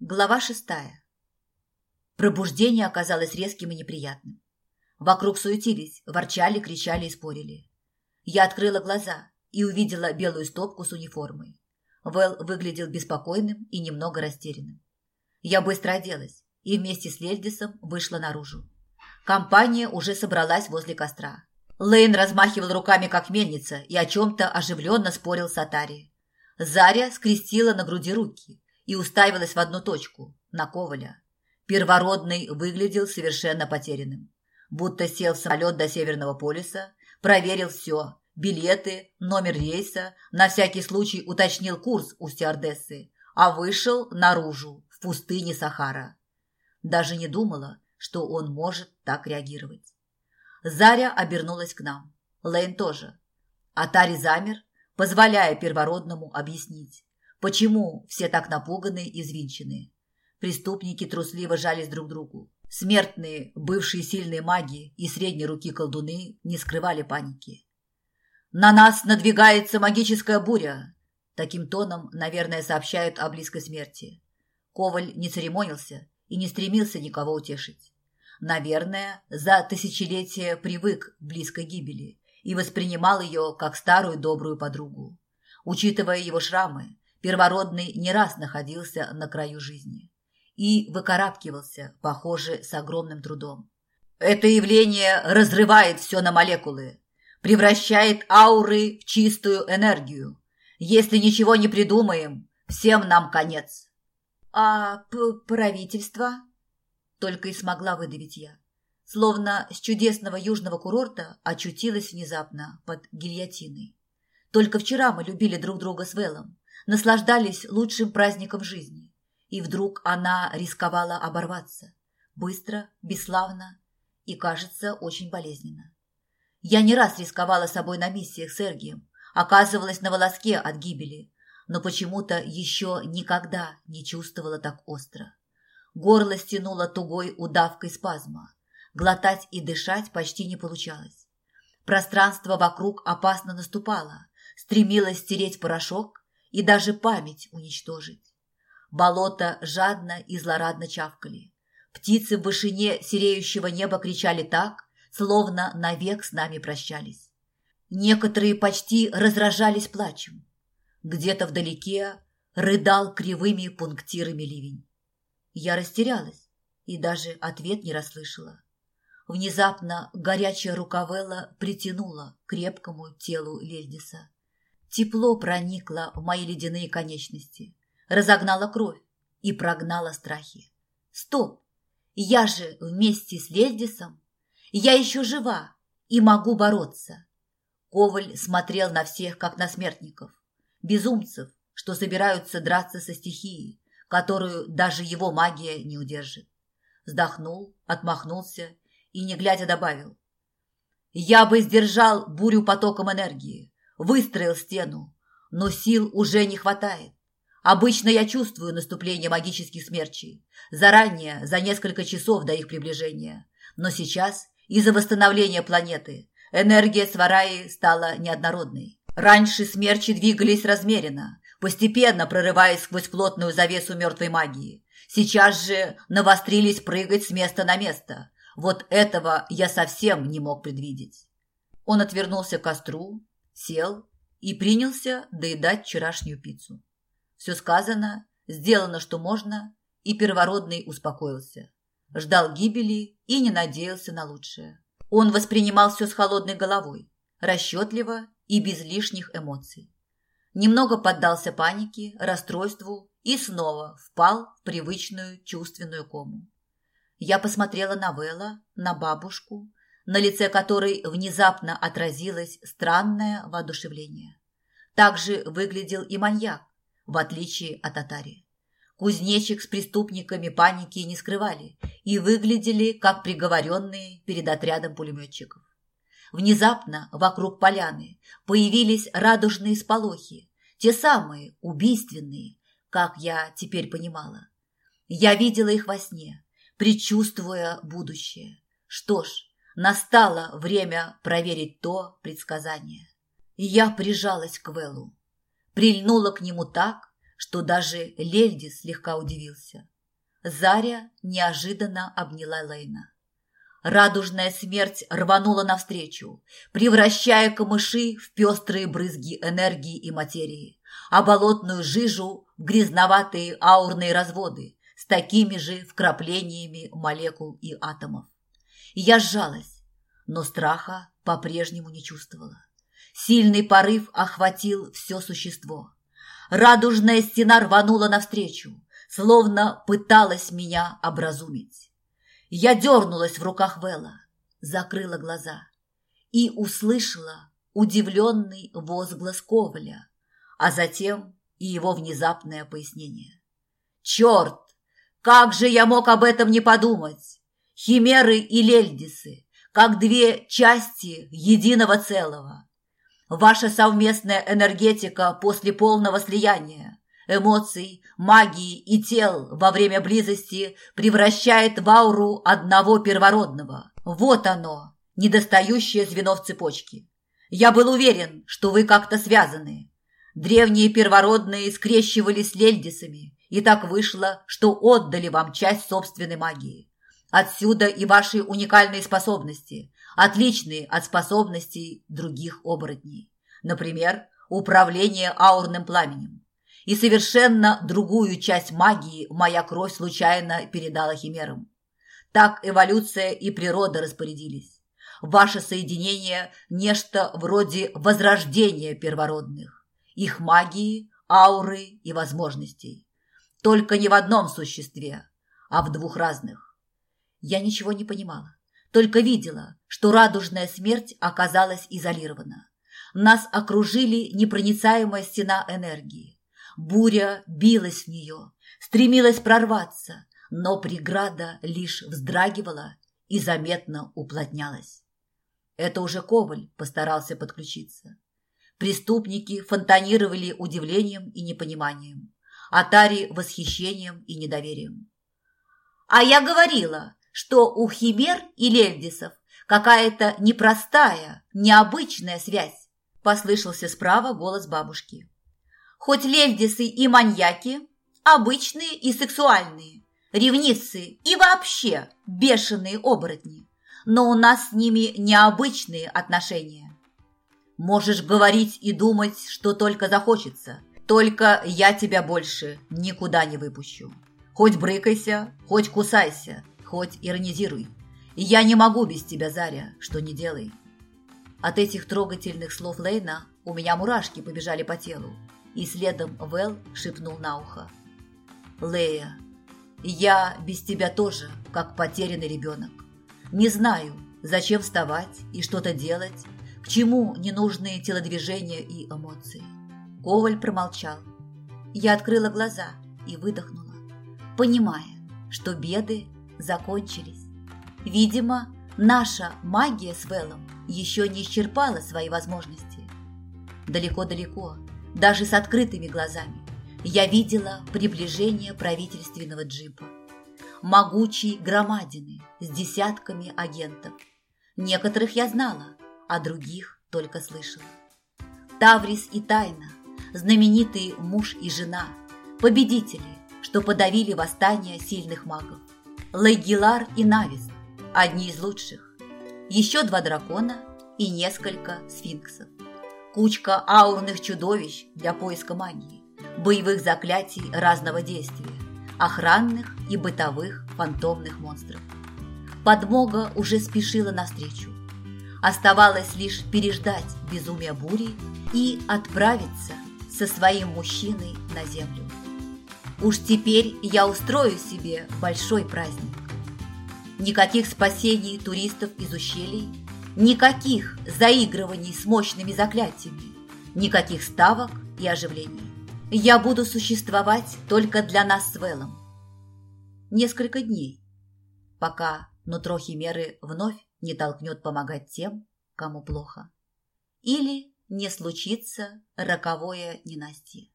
Глава шестая. Пробуждение оказалось резким и неприятным. Вокруг суетились, ворчали, кричали и спорили. Я открыла глаза и увидела белую стопку с униформой. Вэл выглядел беспокойным и немного растерянным. Я быстро оделась и вместе с Лельдисом вышла наружу. Компания уже собралась возле костра. Лейн размахивал руками, как мельница, и о чем-то оживленно спорил с Атари. Заря скрестила на груди руки и уставилась в одну точку, на Коваля. Первородный выглядел совершенно потерянным. Будто сел в самолет до Северного полюса, проверил все, билеты, номер рейса, на всякий случай уточнил курс у стюардессы, а вышел наружу, в пустыне Сахара. Даже не думала, что он может так реагировать. Заря обернулась к нам. Лейн тоже. Атари замер, позволяя первородному объяснить, почему все так напуганы и взвинчены. Преступники трусливо жались друг к другу. Смертные, бывшие сильные маги и средней руки колдуны не скрывали паники. «На нас надвигается магическая буря!» Таким тоном, наверное, сообщают о близкой смерти. Коваль не церемонился и не стремился никого утешить. Наверное, за тысячелетия привык к близкой гибели и воспринимал ее как старую добрую подругу. Учитывая его шрамы, первородный не раз находился на краю жизни и выкарабкивался, похоже, с огромным трудом. Это явление разрывает все на молекулы, превращает ауры в чистую энергию. Если ничего не придумаем, всем нам конец. А правительство? Только и смогла выдавить я. Словно с чудесного южного курорта очутилась внезапно под гильотиной. Только вчера мы любили друг друга с Велом, наслаждались лучшим праздником жизни и вдруг она рисковала оборваться. Быстро, бесславно и, кажется, очень болезненно. Я не раз рисковала собой на миссиях с Эргием, оказывалась на волоске от гибели, но почему-то еще никогда не чувствовала так остро. Горло стянуло тугой удавкой спазма. Глотать и дышать почти не получалось. Пространство вокруг опасно наступало, стремилось стереть порошок и даже память уничтожить. Болото жадно и злорадно чавкали. Птицы в вышине сереющего неба кричали так, словно навек с нами прощались. Некоторые почти разражались плачем. Где-то вдалеке рыдал кривыми пунктирами ливень. Я растерялась и даже ответ не расслышала. Внезапно горячая рука Вэлла притянула к крепкому телу Лельдиса. Тепло проникло в мои ледяные конечности разогнала кровь и прогнала страхи. Стоп! Я же вместе с Лельдисом. Я еще жива и могу бороться. Коваль смотрел на всех, как на смертников, безумцев, что собираются драться со стихией, которую даже его магия не удержит. Вздохнул, отмахнулся и, не глядя, добавил. «Я бы сдержал бурю потоком энергии, выстроил стену, но сил уже не хватает. Обычно я чувствую наступление магических смерчей, заранее, за несколько часов до их приближения. Но сейчас, из-за восстановления планеты, энергия Свараи стала неоднородной. Раньше смерчи двигались размеренно, постепенно прорываясь сквозь плотную завесу мертвой магии. Сейчас же навострились прыгать с места на место. Вот этого я совсем не мог предвидеть. Он отвернулся к костру, сел и принялся доедать вчерашнюю пиццу. Все сказано, сделано, что можно, и первородный успокоился. Ждал гибели и не надеялся на лучшее. Он воспринимал все с холодной головой, расчетливо и без лишних эмоций. Немного поддался панике, расстройству и снова впал в привычную чувственную кому. Я посмотрела на Вэлла, на бабушку, на лице которой внезапно отразилось странное воодушевление. Так же выглядел и маньяк, в отличие от Атари. Кузнечик с преступниками паники не скрывали и выглядели как приговоренные перед отрядом пулеметчиков. Внезапно вокруг поляны появились радужные сполохи, те самые убийственные, как я теперь понимала. Я видела их во сне, предчувствуя будущее. Что ж, настало время проверить то предсказание. Я прижалась к Вэллу прильнула к нему так, что даже Лельди слегка удивился. Заря неожиданно обняла Лейна. Радужная смерть рванула навстречу, превращая камыши в пестрые брызги энергии и материи, а болотную жижу в грязноватые аурные разводы с такими же вкраплениями молекул и атомов. Я сжалась, но страха по-прежнему не чувствовала. Сильный порыв охватил все существо. Радужная стена рванула навстречу, словно пыталась меня образумить. Я дернулась в руках Вэлла, закрыла глаза и услышала удивленный возглас Коваля, а затем и его внезапное пояснение. «Черт! Как же я мог об этом не подумать? Химеры и лельдисы, как две части единого целого. Ваша совместная энергетика после полного слияния эмоций, магии и тел во время близости превращает в ауру одного первородного. Вот оно, недостающее звено в цепочке. Я был уверен, что вы как-то связаны. Древние первородные скрещивались с лельдисами, и так вышло, что отдали вам часть собственной магии. Отсюда и ваши уникальные способности, отличные от способностей других оборотней. Например, управление аурным пламенем и совершенно другую часть магии моя кровь случайно передала химерам. Так эволюция и природа распорядились. Ваше соединение – нечто вроде возрождения первородных, их магии, ауры и возможностей. Только не в одном существе, а в двух разных. Я ничего не понимала, только видела, что радужная смерть оказалась изолирована. Нас окружили непроницаемая стена энергии Буря билась в нее, стремилась прорваться, но преграда лишь вздрагивала и заметно уплотнялась. Это уже Коваль постарался подключиться. Преступники фонтанировали удивлением и непониманием, Атари – восхищением и недоверием. «А я говорила, что у химер и лельдисов какая-то непростая, необычная связь», – послышался справа голос бабушки. Хоть лельдисы и маньяки, обычные и сексуальные, ревницы и вообще бешеные оборотни, но у нас с ними необычные отношения. Можешь говорить и думать, что только захочется, только я тебя больше никуда не выпущу. Хоть брыкайся, хоть кусайся, хоть иронизируй. Я не могу без тебя, Заря, что не делай. От этих трогательных слов Лейна у меня мурашки побежали по телу и следом Вэл шепнул на ухо. «Лея, я без тебя тоже, как потерянный ребенок. Не знаю, зачем вставать и что-то делать, к чему ненужные телодвижения и эмоции». Коваль промолчал. Я открыла глаза и выдохнула, понимая, что беды закончились. Видимо, наша магия с Вэлом еще не исчерпала свои возможности. Далеко-далеко даже с открытыми глазами, я видела приближение правительственного джипа. Могучей громадины с десятками агентов. Некоторых я знала, а других только слышала. Таврис и Тайна, знаменитые муж и жена, победители, что подавили восстание сильных магов. Лайгилар и Навис, одни из лучших. Еще два дракона и несколько сфинксов кучка аурных чудовищ для поиска магии, боевых заклятий разного действия, охранных и бытовых фантомных монстров. Подмога уже спешила навстречу. Оставалось лишь переждать безумие бури и отправиться со своим мужчиной на землю. Уж теперь я устрою себе большой праздник. Никаких спасений туристов из ущелий – Никаких заигрываний с мощными заклятиями, никаких ставок и оживлений. Я буду существовать только для нас с Вэллом. Несколько дней, пока нутро Химеры вновь не толкнет помогать тем, кому плохо. Или не случится роковое ненастье.